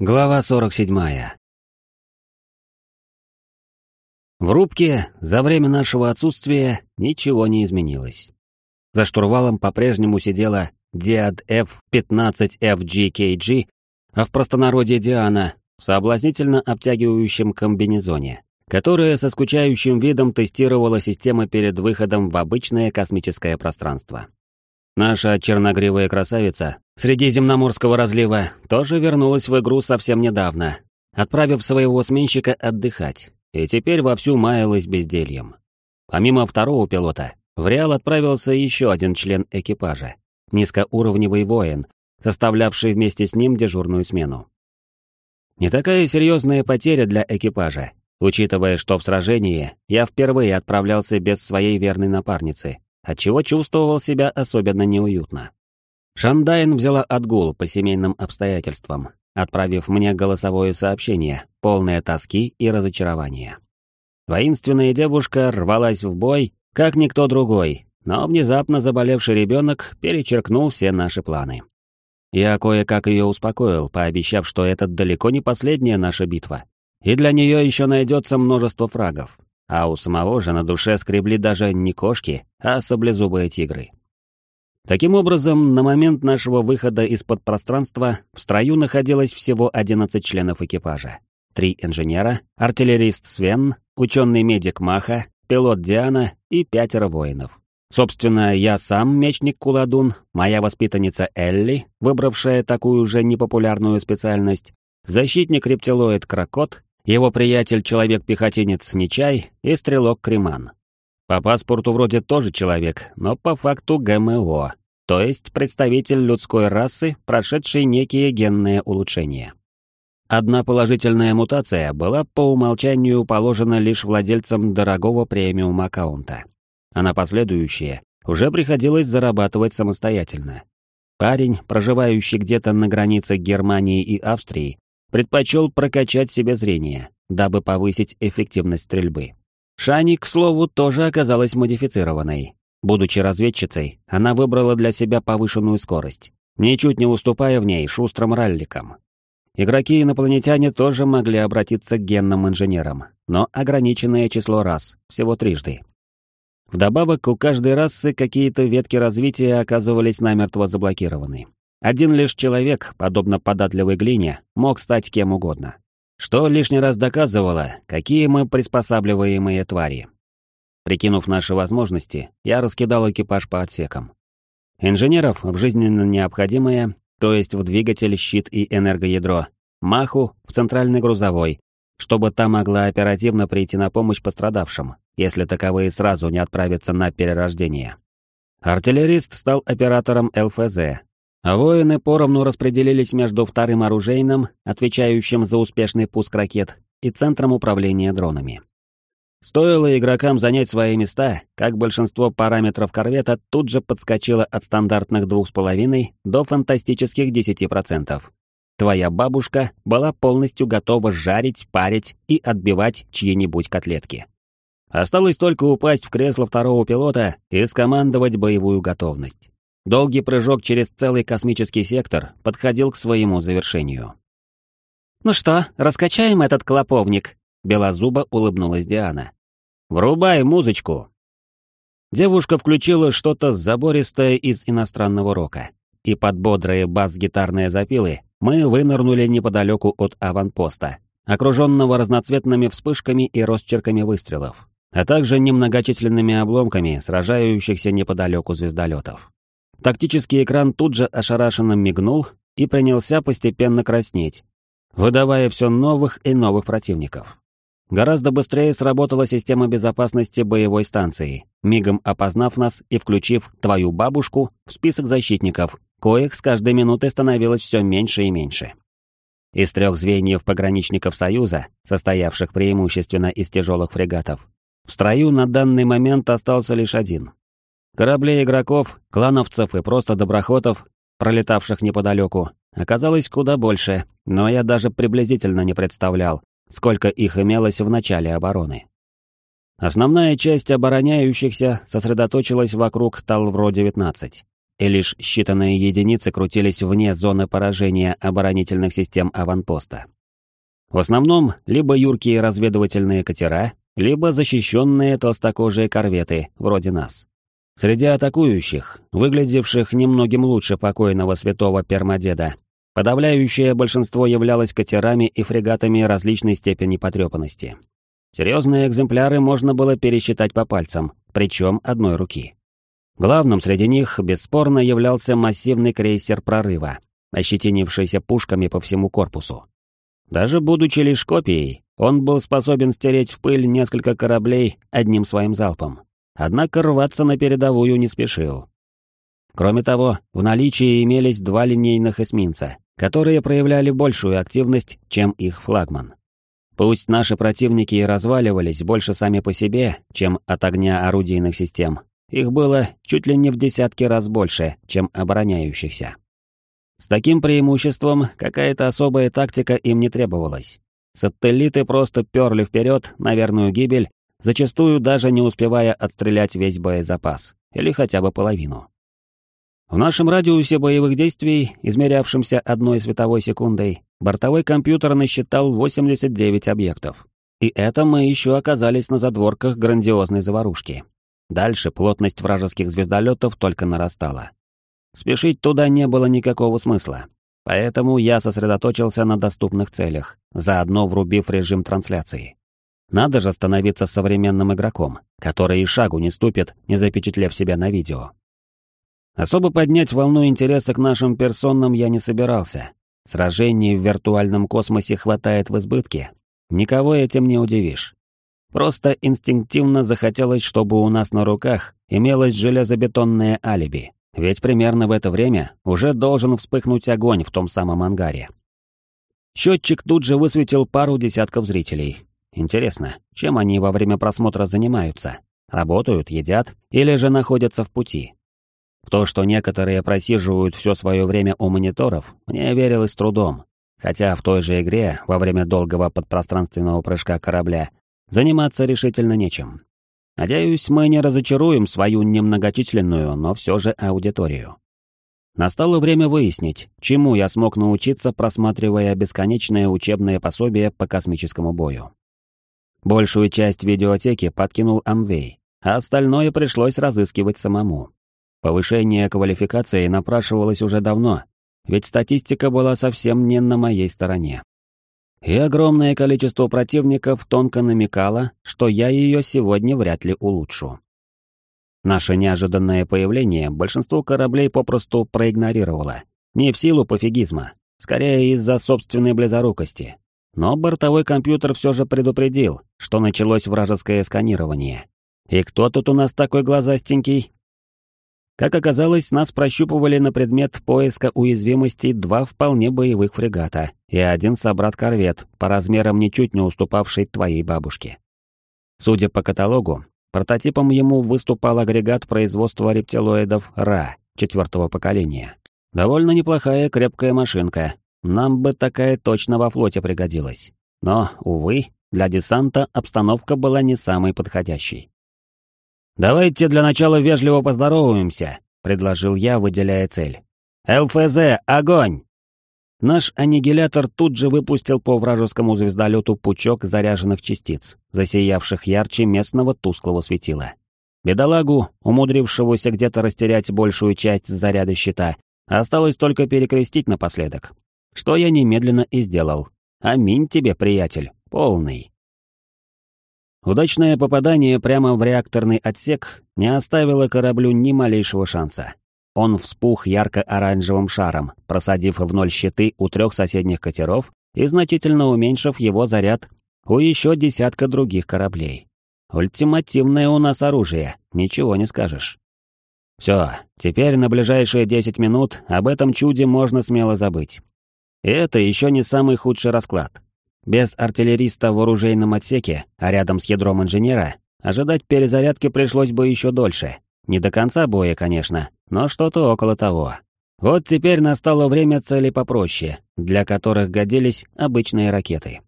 Глава 47. В рубке за время нашего отсутствия ничего не изменилось. За штурвалом по-прежнему сидела Диад F-15FGKG, а в простонародье Диана в соблазнительно обтягивающем комбинезоне, которая со скучающим видом тестировала системы перед выходом в обычное космическое пространство. Наша черногривая красавица среди земноморского разлива тоже вернулась в игру совсем недавно, отправив своего сменщика отдыхать, и теперь вовсю маялась бездельем. Помимо второго пилота, в Реал отправился еще один член экипажа, низкоуровневый воин, составлявший вместе с ним дежурную смену. Не такая серьезная потеря для экипажа, учитывая, что в сражении я впервые отправлялся без своей верной напарницы, отчего чувствовал себя особенно неуютно. Шандайн взяла отгул по семейным обстоятельствам, отправив мне голосовое сообщение, полное тоски и разочарования. Воинственная девушка рвалась в бой, как никто другой, но внезапно заболевший ребенок перечеркнул все наши планы. Я кое-как ее успокоил, пообещав, что это далеко не последняя наша битва, и для нее еще найдется множество фрагов, а у самого же на душе скребли даже не кошки, а саблезубые тигры. Таким образом, на момент нашего выхода из-под пространства в строю находилось всего 11 членов экипажа. Три инженера, артиллерист Свен, ученый-медик Маха, пилот Диана и пятеро воинов. Собственно, я сам мечник Куладун, моя воспитанница Элли, выбравшая такую же непопулярную специальность, защитник-рептилоид Крокот его приятель человек-пехотинец Нечай и стрелок Креман. По паспорту вроде тоже человек, но по факту ГМО, то есть представитель людской расы, прошедший некие генные улучшения. Одна положительная мутация была по умолчанию положена лишь владельцам дорогого премиум аккаунта, а на последующие уже приходилось зарабатывать самостоятельно. Парень, проживающий где-то на границе Германии и Австрии, предпочел прокачать себе зрение, дабы повысить эффективность стрельбы. Шани, к слову, тоже оказалась модифицированной. Будучи разведчицей, она выбрала для себя повышенную скорость, ничуть не уступая в ней шустрым ралликам. Игроки-инопланетяне тоже могли обратиться к генным инженерам, но ограниченное число раз, всего трижды. Вдобавок, у каждой расы какие-то ветки развития оказывались намертво заблокированы. Один лишь человек, подобно податливой глине, мог стать кем угодно. Что лишний раз доказывало, какие мы приспосабливаемые твари. Прикинув наши возможности, я раскидал экипаж по отсекам. Инженеров в жизненно необходимое, то есть в двигатель, щит и энергоядро, Маху в центральный грузовой, чтобы та могла оперативно прийти на помощь пострадавшим, если таковые сразу не отправятся на перерождение. Артиллерист стал оператором ЛФЗ, а воины поровну распределились между вторым оружейным, отвечающим за успешный пуск ракет, и центром управления дронами. Стоило игрокам занять свои места, как большинство параметров корвета тут же подскочило от стандартных 2,5 до фантастических 10%. Твоя бабушка была полностью готова жарить, парить и отбивать чьи-нибудь котлетки. Осталось только упасть в кресло второго пилота и скомандовать боевую готовность. Долгий прыжок через целый космический сектор подходил к своему завершению. «Ну что, раскачаем этот клоповник?» Белозуба улыбнулась Диана. «Врубай музычку!» Девушка включила что-то забористое из иностранного рока, и под бодрые бас-гитарные запилы мы вынырнули неподалеку от аванпоста, окруженного разноцветными вспышками и росчерками выстрелов, а также немногочисленными обломками сражающихся неподалеку звездолетов. Тактический экран тут же ошарашенно мигнул и принялся постепенно краснеть, выдавая все новых и новых противников. Гораздо быстрее сработала система безопасности боевой станции, мигом опознав нас и включив твою бабушку в список защитников, коих с каждой минутой становилось все меньше и меньше. Из трех звеньев пограничников Союза, состоявших преимущественно из тяжелых фрегатов, в строю на данный момент остался лишь один Кораблей игроков, клановцев и просто доброхотов, пролетавших неподалеку, оказалось куда больше, но я даже приблизительно не представлял, сколько их имелось в начале обороны. Основная часть обороняющихся сосредоточилась вокруг Талвро-19, и лишь считанные единицы крутились вне зоны поражения оборонительных систем аванпоста. В основном, либо юркие разведывательные катера, либо защищенные толстокожие корветы, вроде нас. Среди атакующих, выглядевших немногим лучше покойного святого пермодеда, подавляющее большинство являлось катерами и фрегатами различной степени потрепанности. Серьезные экземпляры можно было пересчитать по пальцам, причем одной руки. Главным среди них, бесспорно, являлся массивный крейсер прорыва, ощетинившийся пушками по всему корпусу. Даже будучи лишь копией, он был способен стереть в пыль несколько кораблей одним своим залпом. Однако рваться на передовую не спешил. Кроме того, в наличии имелись два линейных эсминца, которые проявляли большую активность, чем их флагман. Пусть наши противники и разваливались больше сами по себе, чем от огня орудийных систем, их было чуть ли не в десятки раз больше, чем обороняющихся. С таким преимуществом какая-то особая тактика им не требовалась. Сателлиты просто перли вперед на верную гибель, зачастую даже не успевая отстрелять весь боезапас, или хотя бы половину. В нашем радиусе боевых действий, измерявшемся одной световой секундой, бортовой компьютер насчитал 89 объектов. И это мы еще оказались на задворках грандиозной заварушки. Дальше плотность вражеских звездолетов только нарастала. Спешить туда не было никакого смысла, поэтому я сосредоточился на доступных целях, заодно врубив режим трансляции. Надо же становиться современным игроком, который и шагу не ступит, не запечатлев себя на видео. Особо поднять волну интереса к нашим персонам я не собирался. Сражений в виртуальном космосе хватает в избытке. Никого этим не удивишь. Просто инстинктивно захотелось, чтобы у нас на руках имелось железобетонное алиби, ведь примерно в это время уже должен вспыхнуть огонь в том самом ангаре. Счетчик тут же высветил пару десятков зрителей. Интересно, чем они во время просмотра занимаются? Работают, едят или же находятся в пути? В то, что некоторые просиживают все свое время у мониторов, мне верилось трудом. Хотя в той же игре, во время долгого подпространственного прыжка корабля, заниматься решительно нечем. Надеюсь, мы не разочаруем свою немногочисленную, но все же аудиторию. Настало время выяснить, чему я смог научиться, просматривая бесконечное учебное пособие по космическому бою. Большую часть видеотеки подкинул Амвей, а остальное пришлось разыскивать самому. Повышение квалификации напрашивалось уже давно, ведь статистика была совсем не на моей стороне и огромное количество противников тонко намекало, что я ее сегодня вряд ли улучшу. Наше неожиданное появление большинство кораблей попросту проигнорировало. Не в силу пофигизма, скорее из-за собственной близорукости. Но бортовой компьютер все же предупредил, что началось вражеское сканирование. И кто тут у нас такой глазастенький? Как оказалось, нас прощупывали на предмет поиска уязвимостей два вполне боевых фрегата и один собрат-корвет, по размерам ничуть не уступавший твоей бабушке. Судя по каталогу, прототипом ему выступал агрегат производства рептилоидов РА четвертого поколения. Довольно неплохая крепкая машинка, нам бы такая точно во флоте пригодилась. Но, увы, для десанта обстановка была не самой подходящей. «Давайте для начала вежливо поздороваемся», — предложил я, выделяя цель. «ЛФЗ, огонь!» Наш аннигилятор тут же выпустил по вражескому звездолету пучок заряженных частиц, засиявших ярче местного тусклого светила. Бедолагу, умудрившегося где-то растерять большую часть заряда щита, осталось только перекрестить напоследок. Что я немедленно и сделал. Аминь тебе, приятель, полный. Удачное попадание прямо в реакторный отсек не оставило кораблю ни малейшего шанса. Он вспух ярко-оранжевым шаром, просадив в ноль щиты у трех соседних катеров и значительно уменьшив его заряд у еще десятка других кораблей. Ультимативное у нас оружие, ничего не скажешь. Все, теперь на ближайшие 10 минут об этом чуде можно смело забыть. И это еще не самый худший расклад. Без артиллериста в оружейном отсеке, а рядом с ядром инженера, ожидать перезарядки пришлось бы еще дольше. Не до конца боя, конечно, но что-то около того. Вот теперь настало время целей попроще, для которых годились обычные ракеты.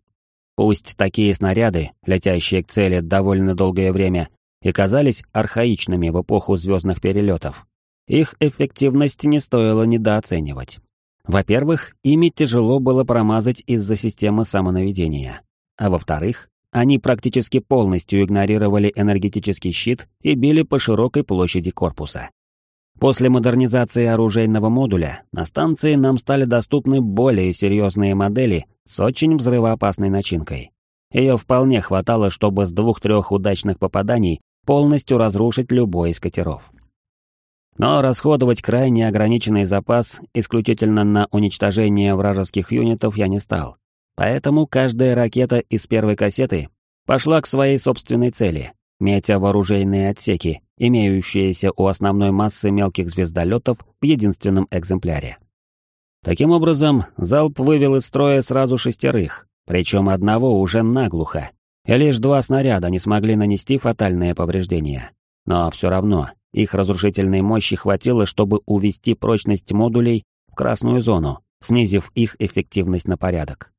Пусть такие снаряды, летящие к цели довольно долгое время, и казались архаичными в эпоху звездных перелетов. их эффективность не стоило недооценивать. Во-первых, ими тяжело было промазать из-за системы самонаведения. А во-вторых, они практически полностью игнорировали энергетический щит и били по широкой площади корпуса. После модернизации оружейного модуля на станции нам стали доступны более серьезные модели с очень взрывоопасной начинкой. Ее вполне хватало, чтобы с двух-трех удачных попаданий полностью разрушить любой из катеров. Но расходовать крайне ограниченный запас исключительно на уничтожение вражеских юнитов я не стал. Поэтому каждая ракета из первой кассеты пошла к своей собственной цели, метя вооружейные отсеки, имеющиеся у основной массы мелких звездолетов в единственном экземпляре. Таким образом, залп вывел из строя сразу шестерых, причем одного уже наглухо, и лишь два снаряда не смогли нанести фатальные повреждения. Но все равно, их разрушительной мощи хватило, чтобы увести прочность модулей в красную зону, снизив их эффективность на порядок.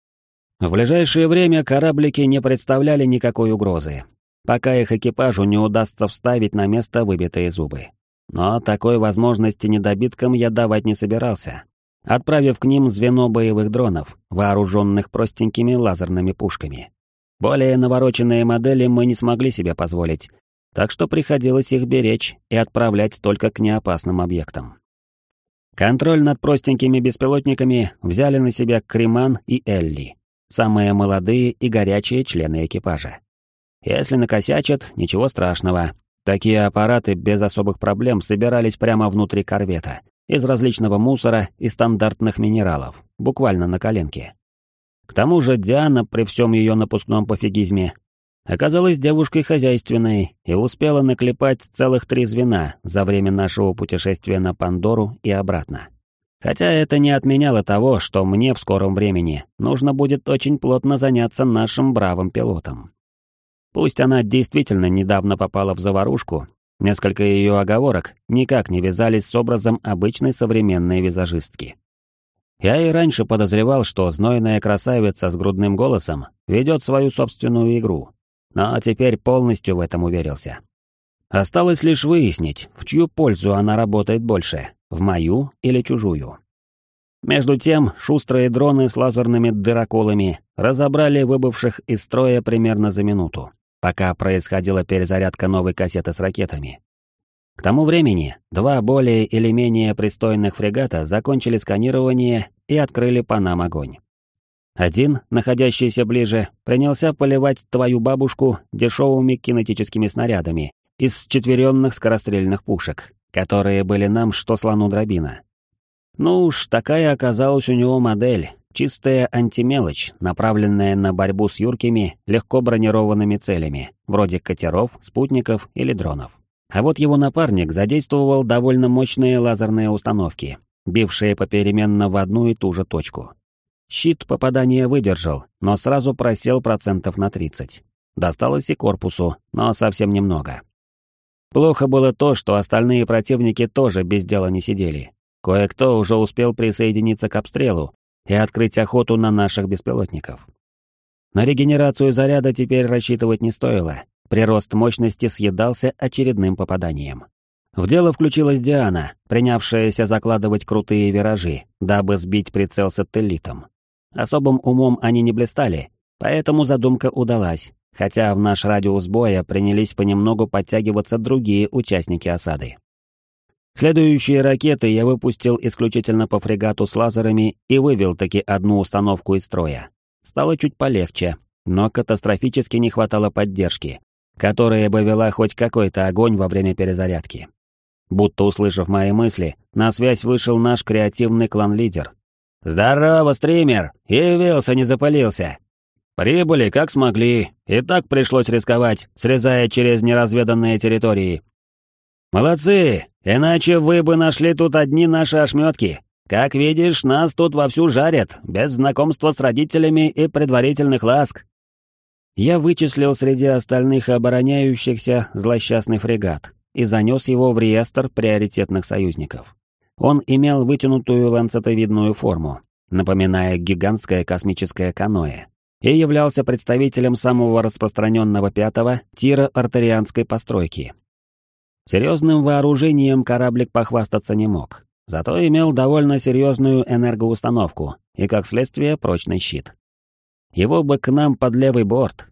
В ближайшее время кораблики не представляли никакой угрозы, пока их экипажу не удастся вставить на место выбитые зубы. Но такой возможности недобиткам я давать не собирался, отправив к ним звено боевых дронов, вооруженных простенькими лазерными пушками. Более навороченные модели мы не смогли себе позволить, так что приходилось их беречь и отправлять только к неопасным объектам. Контроль над простенькими беспилотниками взяли на себя Креман и Элли, самые молодые и горячие члены экипажа. Если накосячат, ничего страшного. Такие аппараты без особых проблем собирались прямо внутри корвета, из различного мусора и стандартных минералов, буквально на коленке. К тому же Диана при всем ее напускном пофигизме оказалась девушкой хозяйственной и успела наклепать целых три звена за время нашего путешествия на Пандору и обратно. Хотя это не отменяло того, что мне в скором времени нужно будет очень плотно заняться нашим бравым пилотом. Пусть она действительно недавно попала в заварушку, несколько ее оговорок никак не вязались с образом обычной современной визажистки. Я и раньше подозревал, что знойная красавица с грудным голосом ведет свою собственную игру, но теперь полностью в этом уверился. Осталось лишь выяснить, в чью пользу она работает больше, в мою или чужую. Между тем, шустрые дроны с лазерными дыроколами разобрали выбывших из строя примерно за минуту, пока происходила перезарядка новой кассеты с ракетами. К тому времени два более или менее пристойных фрегата закончили сканирование и открыли по нам огонь. Один, находящийся ближе, принялся поливать твою бабушку дешевыми кинетическими снарядами из четверенных скорострельных пушек, которые были нам что слону дробина. Ну уж, такая оказалась у него модель, чистая антимелочь, направленная на борьбу с юркими, легко бронированными целями, вроде катеров, спутников или дронов. А вот его напарник задействовал довольно мощные лазерные установки, бившие попеременно в одну и ту же точку. Щит попадания выдержал, но сразу просел процентов на 30. Досталось и корпусу, но совсем немного. Плохо было то, что остальные противники тоже без дела не сидели. Кое-кто уже успел присоединиться к обстрелу и открыть охоту на наших беспилотников. На регенерацию заряда теперь рассчитывать не стоило. Прирост мощности съедался очередным попаданием. В дело включилась Диана, принявшаяся закладывать крутые виражи, дабы сбить прицел сателлитом. Особым умом они не блистали, поэтому задумка удалась, хотя в наш радиус боя принялись понемногу подтягиваться другие участники осады. Следующие ракеты я выпустил исключительно по фрегату с лазерами и вывел таки одну установку из строя. Стало чуть полегче, но катастрофически не хватало поддержки, которая бы вела хоть какой-то огонь во время перезарядки. Будто услышав мои мысли, на связь вышел наш креативный клан-лидер, «Здорово, стример! Явился, не запалился!» «Прибыли, как смогли, и так пришлось рисковать, срезая через неразведанные территории». «Молодцы! Иначе вы бы нашли тут одни наши ошметки. Как видишь, нас тут вовсю жарят, без знакомства с родителями и предварительных ласк». Я вычислил среди остальных обороняющихся злосчастный фрегат и занес его в реестр приоритетных союзников. Он имел вытянутую ланцетовидную форму, напоминая гигантское космическое каноэ, и являлся представителем самого распространенного пятого тира артерианской постройки. Серьезным вооружением кораблик похвастаться не мог, зато имел довольно серьезную энергоустановку и, как следствие, прочный щит. Его бы к нам под левый борт.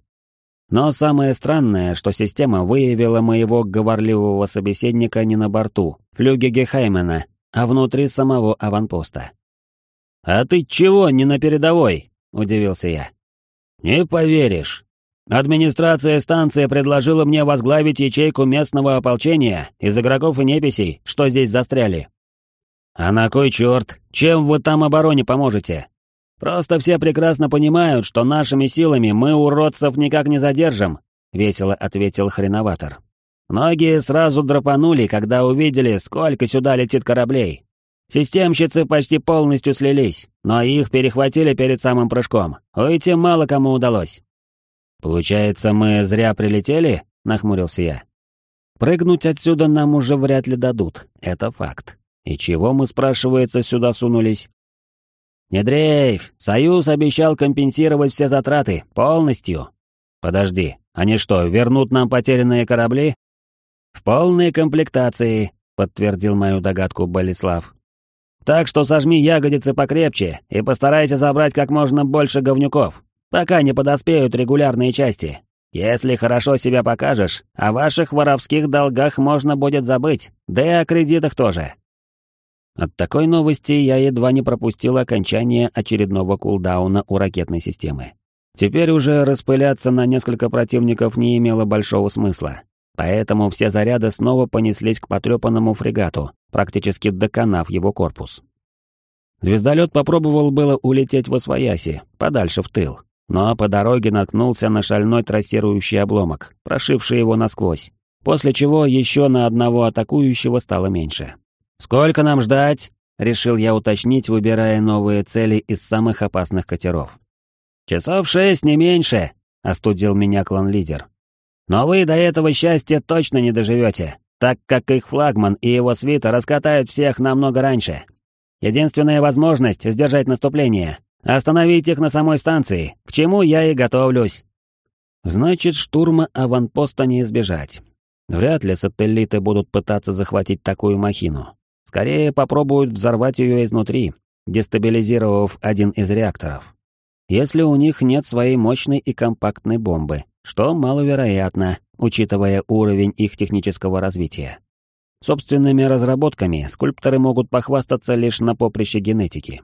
Но самое странное, что система выявила моего говорливого собеседника не на борту, флюге Гехаймена, а внутри самого аванпоста. «А ты чего не на передовой?» — удивился я. «Не поверишь. Администрация станции предложила мне возглавить ячейку местного ополчения из игроков и неписей, что здесь застряли. А на кой черт? Чем вы там обороне поможете? Просто все прекрасно понимают, что нашими силами мы уродцев никак не задержим, весело ответил хреноватор. Многие сразу драпанули, когда увидели, сколько сюда летит кораблей. Системщицы почти полностью слились, но их перехватили перед самым прыжком. Уйти мало кому удалось. «Получается, мы зря прилетели?» — нахмурился я. «Прыгнуть отсюда нам уже вряд ли дадут, это факт. И чего мы, спрашивается, сюда сунулись?» «Не дрейф, Союз обещал компенсировать все затраты, полностью». «Подожди, они что, вернут нам потерянные корабли?» «В полной комплектации», — подтвердил мою догадку Болеслав. «Так что сожми ягодицы покрепче и постарайся забрать как можно больше говнюков пока не подоспеют регулярные части. Если хорошо себя покажешь, о ваших воровских долгах можно будет забыть, да и о кредитах тоже. От такой новости я едва не пропустил окончание очередного кулдауна у ракетной системы. Теперь уже распыляться на несколько противников не имело большого смысла, поэтому все заряды снова понеслись к потрепанному фрегату, практически доконав его корпус. Звездолет попробовал было улететь в Освояси, подальше в тыл, но по дороге наткнулся на шальной трассирующий обломок, прошивший его насквозь, после чего еще на одного атакующего стало меньше. «Сколько нам ждать?» — решил я уточнить, выбирая новые цели из самых опасных катеров. «Часов шесть, не меньше», — остудил меня клан-лидер. «Но вы до этого счастья точно не доживете, так как их флагман и его свита раскатают всех намного раньше. Единственная возможность сдержать наступление Остановить их на самой станции, к чему я и готовлюсь. Значит, штурма аванпоста не избежать. Вряд ли сателлиты будут пытаться захватить такую махину. Скорее попробуют взорвать ее изнутри, дестабилизировав один из реакторов. Если у них нет своей мощной и компактной бомбы, что маловероятно, учитывая уровень их технического развития. Собственными разработками скульпторы могут похвастаться лишь на поприще генетики.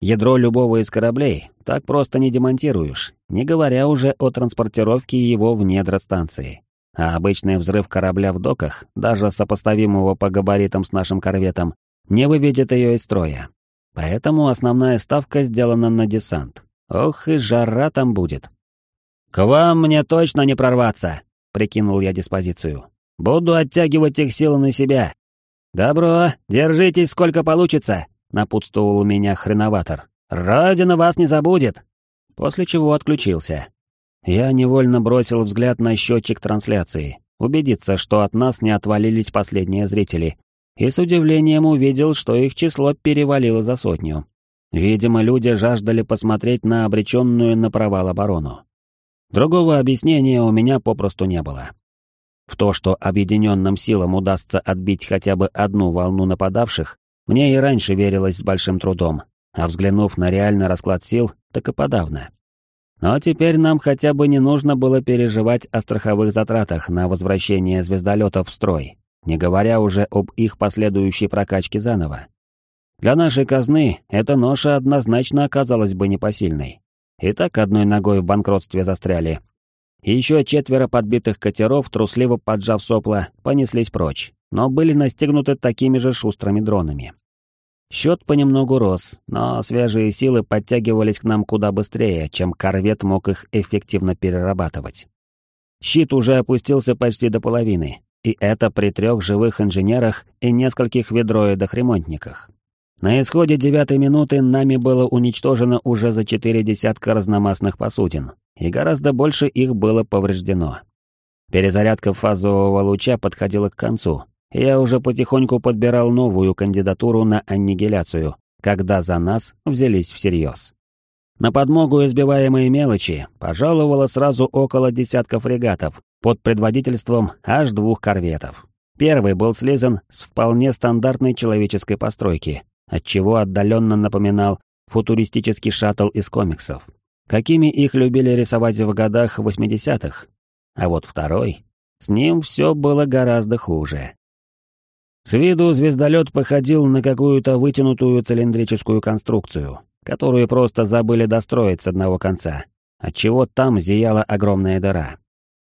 Ядро любого из кораблей так просто не демонтируешь, не говоря уже о транспортировке его в недра станции. А обычный взрыв корабля в доках, даже сопоставимого по габаритам с нашим корветом, не выведет ее из строя. Поэтому основная ставка сделана на десант. Ох и жара там будет. «К вам мне точно не прорваться», — прикинул я диспозицию. «Буду оттягивать их силы на себя. Добро, держитесь сколько получится, напутствовал меня хреноватор. «Родина вас не забудет!» После чего отключился. Я невольно бросил взгляд на счетчик трансляции, убедиться, что от нас не отвалились последние зрители, и с удивлением увидел, что их число перевалило за сотню. Видимо, люди жаждали посмотреть на обреченную на провал оборону. Другого объяснения у меня попросту не было. В то, что объединенным силам удастся отбить хотя бы одну волну нападавших, мне и раньше верилось с большим трудом, а взглянув на реальный расклад сил, так и подавно. Но теперь нам хотя бы не нужно было переживать о страховых затратах на возвращение звездолетов в строй, не говоря уже об их последующей прокачке заново. Для нашей казны эта ноша однозначно оказалась бы непосильной. И так одной ногой в банкротстве застряли. Еще четверо подбитых катеров, трусливо поджав сопла, понеслись прочь, но были настигнуты такими же шустрыми дронами. Счет понемногу рос, но свежие силы подтягивались к нам куда быстрее, чем корвет мог их эффективно перерабатывать. Щит уже опустился почти до половины, и это при трех живых инженерах и нескольких ведроидах-ремонтниках. На исходе девятой минуты нами было уничтожено уже за четыре десятка разномастных посудин, и гораздо больше их было повреждено. Перезарядка фазового луча подходила к концу, я уже потихоньку подбирал новую кандидатуру на аннигиляцию, когда за нас взялись всерьез. На подмогу избиваемой мелочи пожаловало сразу около десятка фрегатов под предводительством аж двух корветов. Первый был слизан с вполне стандартной человеческой постройки, отчего отдаленно напоминал футуристический шаттл из комиксов, какими их любили рисовать в годах 80-х. А вот второй, с ним все было гораздо хуже. С виду звездолет походил на какую-то вытянутую цилиндрическую конструкцию, которую просто забыли достроить с одного конца, отчего там зияла огромная дыра.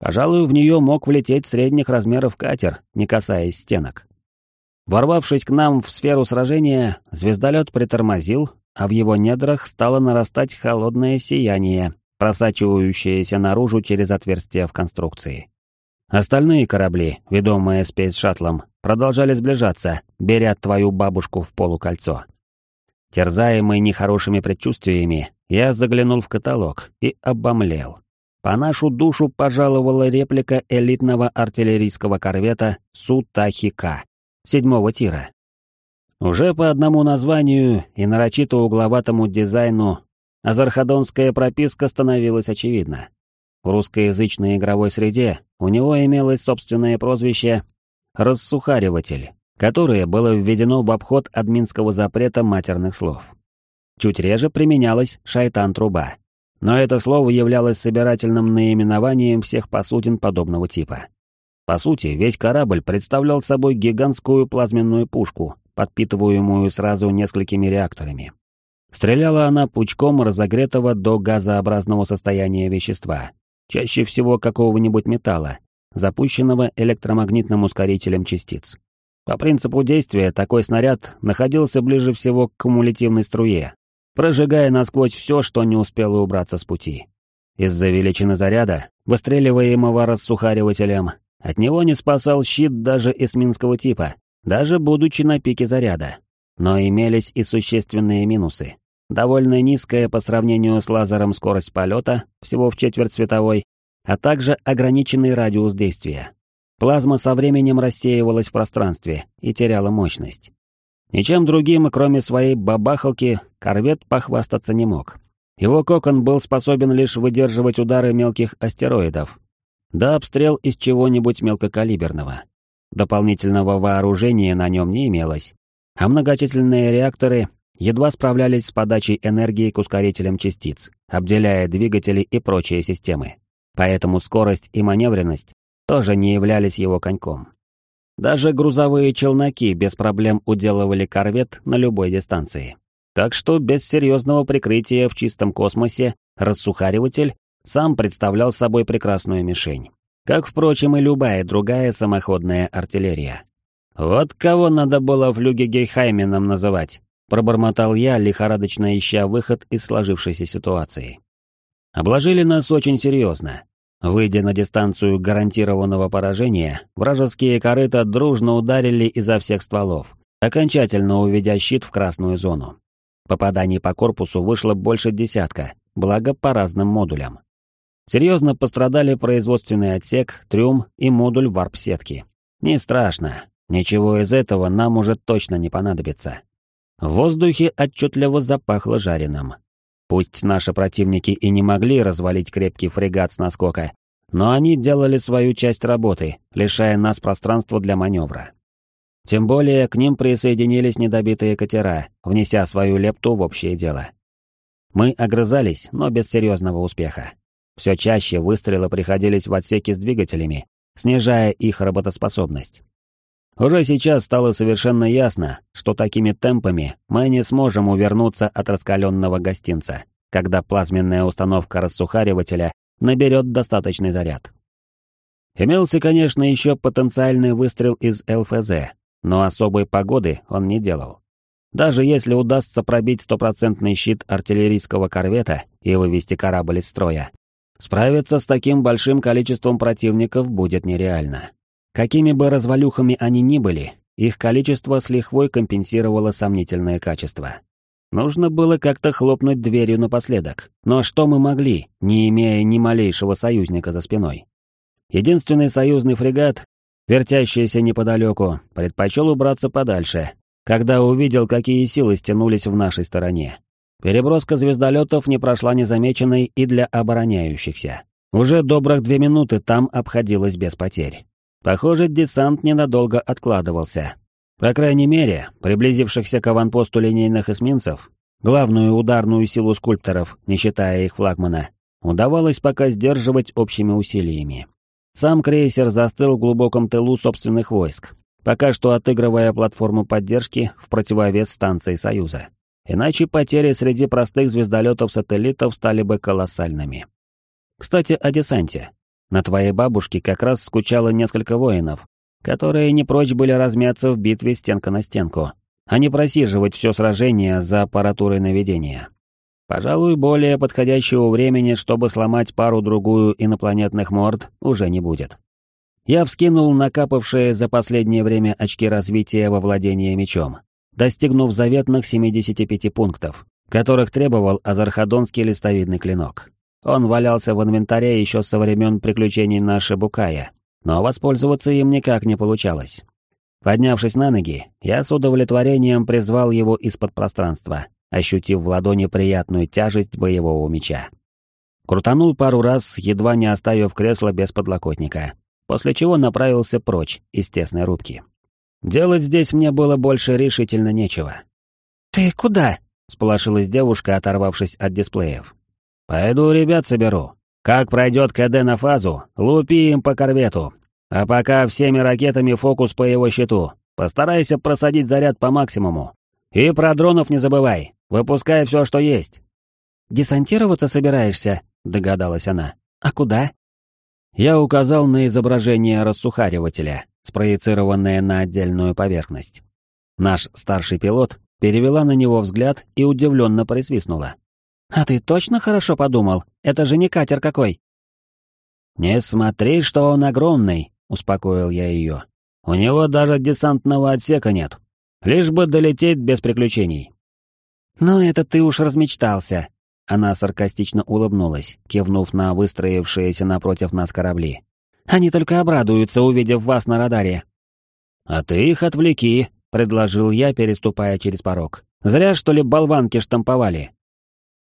Пожалуй, в нее мог влететь средних размеров катер, не касаясь стенок. Ворвавшись к нам в сферу сражения, звездолет притормозил, а в его недрах стало нарастать холодное сияние, просачивающееся наружу через отверстие в конструкции. Остальные корабли, ведомые спейс-шаттлом, продолжали сближаться, беря твою бабушку в полукольцо. Терзаемый нехорошими предчувствиями, я заглянул в каталог и обомлел. По нашу душу пожаловала реплика элитного артиллерийского корвета Су-Тахи-К, седьмого тира. Уже по одному названию и нарочито угловатому дизайну азархадонская прописка становилась очевидна. В русскоязычной игровой среде у него имелось собственное прозвище «рассухариватель», которое было введено в обход админского запрета матерных слов. Чуть реже применялось «шайтан-труба», но это слово являлось собирательным наименованием всех посудин подобного типа. По сути, весь корабль представлял собой гигантскую плазменную пушку, подпитываемую сразу несколькими реакторами. Стреляла она пучком разогретого до газообразного состояния вещества, чаще всего какого-нибудь металла, запущенного электромагнитным ускорителем частиц. По принципу действия такой снаряд находился ближе всего к кумулятивной струе, прожигая насквозь все, что не успело убраться с пути. Из-за величины заряда, выстреливаемого рассухаривателем, от него не спасал щит даже эсминского типа, даже будучи на пике заряда. Но имелись и существенные минусы. Довольно низкая по сравнению с лазером скорость полета, всего в четверть световой, а также ограниченный радиус действия. Плазма со временем рассеивалась в пространстве и теряла мощность. Ничем другим, кроме своей бабахалки, корвет похвастаться не мог. Его кокон был способен лишь выдерживать удары мелких астероидов, да обстрел из чего-нибудь мелкокалиберного. Дополнительного вооружения на нем не имелось, а многочисленные реакторы едва справлялись с подачей энергии к ускорителям частиц, обделяя двигатели и прочие системы. Поэтому скорость и маневренность тоже не являлись его коньком. Даже грузовые челноки без проблем уделывали корвет на любой дистанции. Так что без серьезного прикрытия в чистом космосе рассухариватель сам представлял собой прекрасную мишень. Как, впрочем, и любая другая самоходная артиллерия. «Вот кого надо было флюге Гейхайменом называть», пробормотал я, лихорадочно ища выход из сложившейся ситуации. Обложили нас очень серьезно. Выйдя на дистанцию гарантированного поражения, вражеские корыта дружно ударили изо всех стволов, окончательно уведя щит в красную зону. Попаданий по корпусу вышло больше десятка, благо по разным модулям. Серьезно пострадали производственный отсек, трюм и модуль варп-сетки. Не страшно, ничего из этого нам уже точно не понадобится. В воздухе отчетливо запахло жареным. Пусть наши противники и не могли развалить крепкий фрегат с наскока, но они делали свою часть работы, лишая нас пространства для маневра. Тем более к ним присоединились недобитые катера, внеся свою лепту в общее дело. Мы огрызались, но без серьезного успеха. Все чаще выстрелы приходились в отсеки с двигателями, снижая их работоспособность. Уже сейчас стало совершенно ясно, что такими темпами мы не сможем увернуться от раскаленного гостинца, когда плазменная установка рассухаривателя наберет достаточный заряд. Имелся, конечно, еще потенциальный выстрел из ЛФЗ, но особой погоды он не делал. Даже если удастся пробить стопроцентный щит артиллерийского корвета и вывести корабль из строя, справиться с таким большим количеством противников будет нереально. Какими бы развалюхами они ни были, их количество с лихвой компенсировало сомнительное качество. Нужно было как-то хлопнуть дверью напоследок, но что мы могли, не имея ни малейшего союзника за спиной? Единственный союзный фрегат, вертящийся неподалеку, предпочел убраться подальше, когда увидел, какие силы стянулись в нашей стороне. Переброска звездолетов не прошла незамеченной и для обороняющихся. Уже добрых две минуты там обходилось без потерь. Похоже, десант ненадолго откладывался. По крайней мере, приблизившихся к аванпосту линейных эсминцев, главную ударную силу скульпторов, не считая их флагмана, удавалось пока сдерживать общими усилиями. Сам крейсер застыл в глубоком тылу собственных войск, пока что отыгрывая платформу поддержки в противовес станции Союза. Иначе потери среди простых звездолетов-сателлитов стали бы колоссальными. Кстати, о десанте. На твоей бабушке как раз скучало несколько воинов, которые не прочь были размяться в битве стенка на стенку, а не просиживать все сражение за аппаратурой наведения. Пожалуй, более подходящего времени, чтобы сломать пару-другую инопланетных морд, уже не будет. Я вскинул накапавшие за последнее время очки развития во владении мечом, достигнув заветных 75 пунктов, которых требовал азархадонский листовидный клинок. Он валялся в инвентаре еще со времен приключений на Шибукая, но воспользоваться им никак не получалось. Поднявшись на ноги, я с удовлетворением призвал его из-под пространства, ощутив в ладони приятную тяжесть боевого меча. Крутанул пару раз, едва не оставив кресло без подлокотника, после чего направился прочь из тесной рубки. Делать здесь мне было больше решительно нечего. «Ты куда?» — сполошилась девушка, оторвавшись от дисплеев. «Пойду ребят соберу. Как пройдет КД на фазу, лупи им по корвету. А пока всеми ракетами фокус по его щиту. Постарайся просадить заряд по максимуму. И про дронов не забывай. Выпускай все, что есть». «Десантироваться собираешься?» — догадалась она. «А куда?» Я указал на изображение рассухаривателя, спроецированное на отдельную поверхность. Наш старший пилот перевела на него взгляд и удивленно присвистнула. «А ты точно хорошо подумал? Это же не катер какой!» «Не смотри, что он огромный», — успокоил я ее. «У него даже десантного отсека нет. Лишь бы долететь без приключений». «Ну это ты уж размечтался», она саркастично улыбнулась, кивнув на выстроившиеся напротив нас корабли. «Они только обрадуются, увидев вас на радаре». «А ты их отвлеки», — предложил я, переступая через порог. «Зря, что ли, болванки штамповали».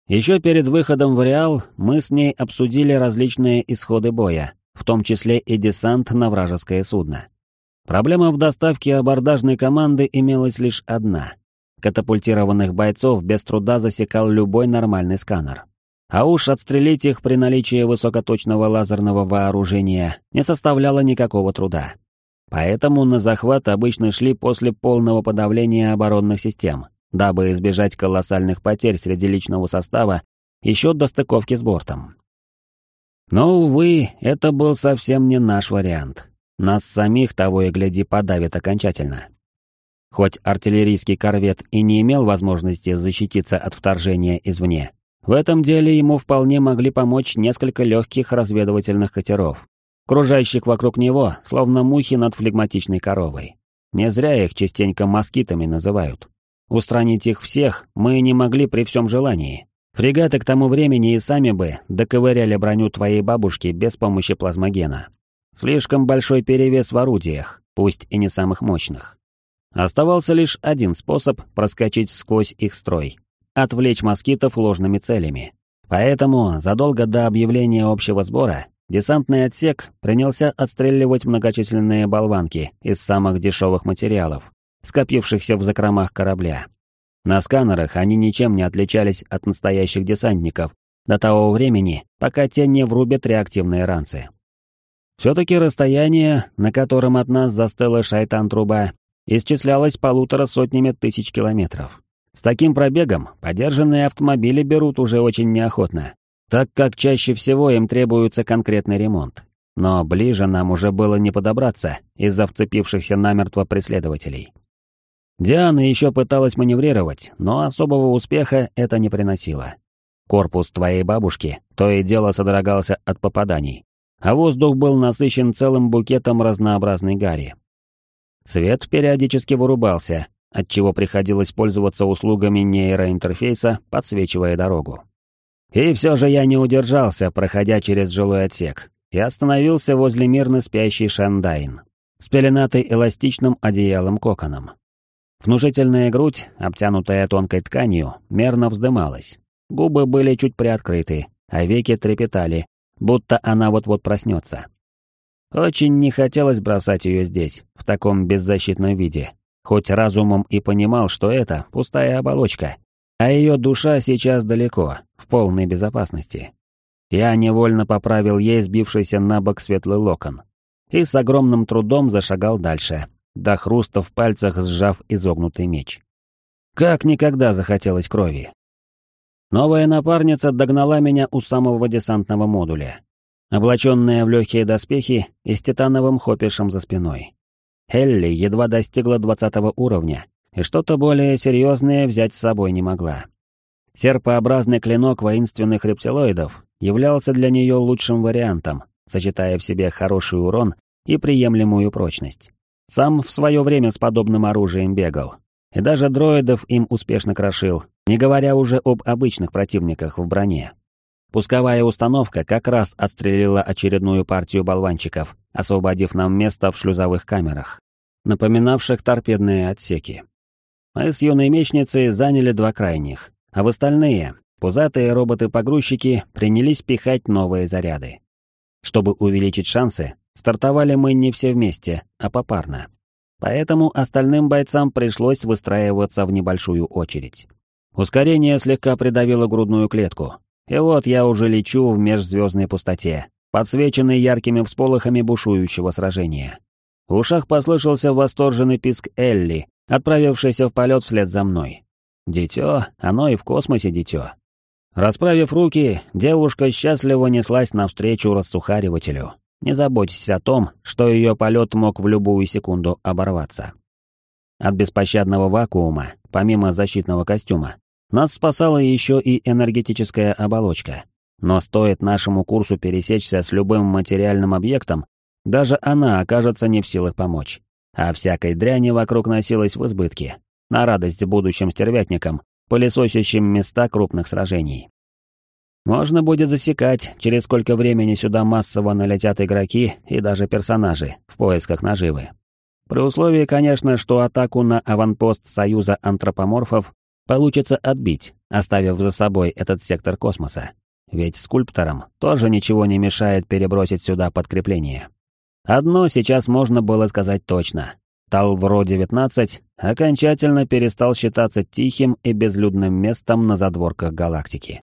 Еще перед выходом в Реал мы с ней обсудили различные исходы боя, в том числе и десант на вражеское судно. Проблема в доставке абордажной команды имелась лишь одна — Катапультированных бойцов без труда засекал любой нормальный сканер. А уж отстрелить их при наличии высокоточного лазерного вооружения не составляло никакого труда. Поэтому на захват обычно шли после полного подавления оборонных систем, дабы избежать колоссальных потерь среди личного состава еще до стыковки с бортом. Но, увы, это был совсем не наш вариант. Нас самих того и гляди подавит окончательно. Хоть артиллерийский корвет и не имел возможности защититься от вторжения извне, в этом деле ему вполне могли помочь несколько легких разведывательных катеров, кружащих вокруг него, словно мухи над флегматичной коровой. Не зря их частенько москитами называют. Устранить их всех мы не могли при всем желании. Фрегаты к тому времени и сами бы доковыряли броню твоей бабушки без помощи плазмогена. Слишком большой перевес в орудиях, пусть и не самых мощных. Оставался лишь один способ проскочить сквозь их строй — отвлечь москитов ложными целями. Поэтому, задолго до объявления общего сбора, десантный отсек принялся отстреливать многочисленные болванки из самых дешевых материалов, скопившихся в закромах корабля. На сканерах они ничем не отличались от настоящих десантников до того времени, пока те не врубят реактивные ранцы. Все-таки расстояние, на котором от нас застыла шайтан-труба, исчислялось полутора сотнями тысяч километров. С таким пробегом подержанные автомобили берут уже очень неохотно, так как чаще всего им требуется конкретный ремонт. Но ближе нам уже было не подобраться из-за вцепившихся намертво преследователей. Диана еще пыталась маневрировать, но особого успеха это не приносило. Корпус твоей бабушки то и дело содрогался от попаданий, а воздух был насыщен целым букетом разнообразной гари. Свет периодически вырубался, отчего приходилось пользоваться услугами нейроинтерфейса, подсвечивая дорогу. И все же я не удержался, проходя через жилой отсек, и остановился возле мирно спящей Шандайн, с пеленатой эластичным одеялом-коконом. Внушительная грудь, обтянутая тонкой тканью, мерно вздымалась. Губы были чуть приоткрыты, а веки трепетали, будто она вот-вот проснется. Очень не хотелось бросать ее здесь, в таком беззащитном виде. Хоть разумом и понимал, что это пустая оболочка, а ее душа сейчас далеко, в полной безопасности. Я невольно поправил ей сбившийся на бок светлый локон и с огромным трудом зашагал дальше, до хруста в пальцах сжав изогнутый меч. Как никогда захотелось крови. Новая напарница догнала меня у самого десантного модуля, облаченная в легкие доспехи и с титановым хопишем за спиной. Элли едва достигла двадцатого уровня, и что-то более серьезное взять с собой не могла. Серпообразный клинок воинственных рептилоидов являлся для нее лучшим вариантом, сочетая в себе хороший урон и приемлемую прочность. Сам в свое время с подобным оружием бегал, и даже дроидов им успешно крошил, не говоря уже об обычных противниках в броне. Пусковая установка как раз отстрелила очередную партию болванчиков, освободив нам место в шлюзовых камерах, напоминавших торпедные отсеки. Мы с юной мечницей заняли два крайних, а в остальные пузатые роботы-погрузчики принялись пихать новые заряды. Чтобы увеличить шансы, стартовали мы не все вместе, а попарно. Поэтому остальным бойцам пришлось выстраиваться в небольшую очередь. Ускорение слегка придавило грудную клетку, и вот я уже лечу в межзвездной пустоте, подсвеченный яркими всполохами бушующего сражения. В ушах послышался восторженный писк Элли, отправившийся в полет вслед за мной. Дитё, оно и в космосе дитё. Расправив руки, девушка счастливо неслась навстречу рассухаривателю. Не заботьтесь о том, что ее полет мог в любую секунду оборваться. От беспощадного вакуума, помимо защитного костюма, нас спасала еще и энергетическая оболочка. Но стоит нашему курсу пересечься с любым материальным объектом, даже она окажется не в силах помочь. А всякой дряни вокруг носилась в избытке, на радость будущим стервятникам, пылесосящим места крупных сражений. Можно будет засекать, через сколько времени сюда массово налетят игроки и даже персонажи в поисках наживы. При условии, конечно, что атаку на аванпост Союза антропоморфов получится отбить, оставив за собой этот сектор космоса. Ведь скульпторам тоже ничего не мешает перебросить сюда подкрепление. Одно сейчас можно было сказать точно. Талвро-19 окончательно перестал считаться тихим и безлюдным местом на задворках галактики.